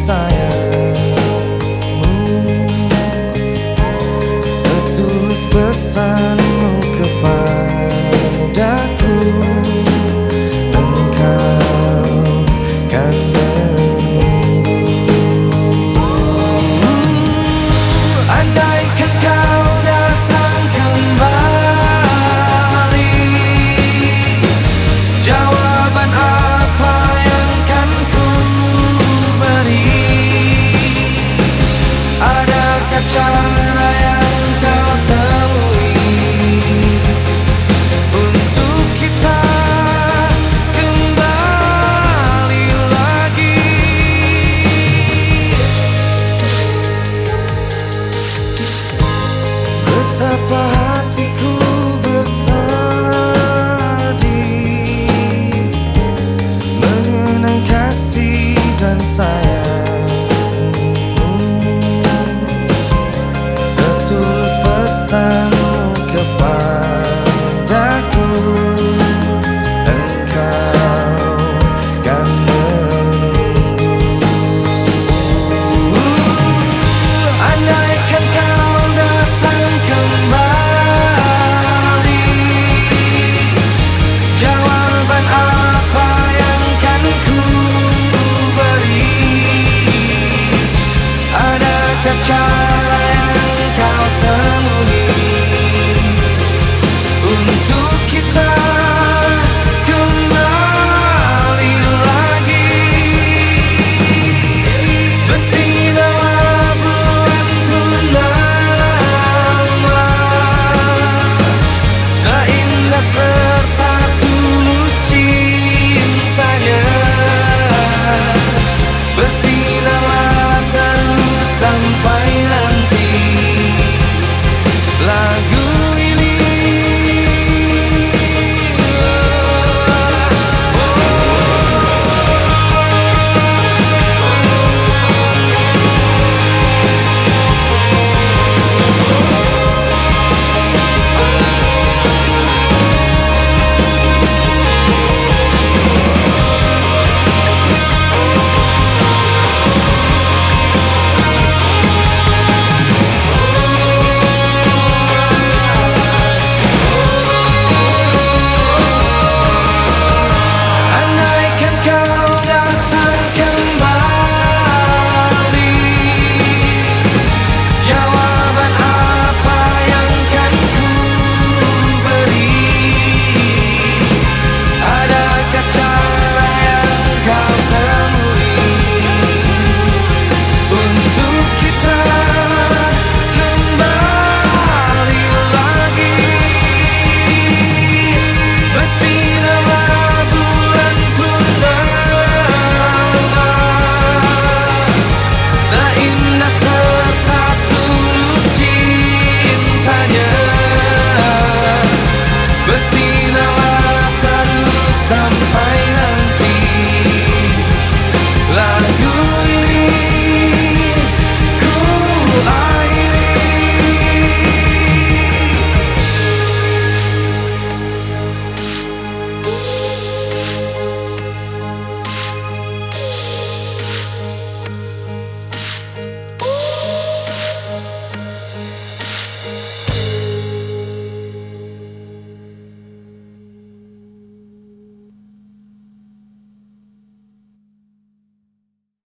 sayangmu. Setulus pesanmu a child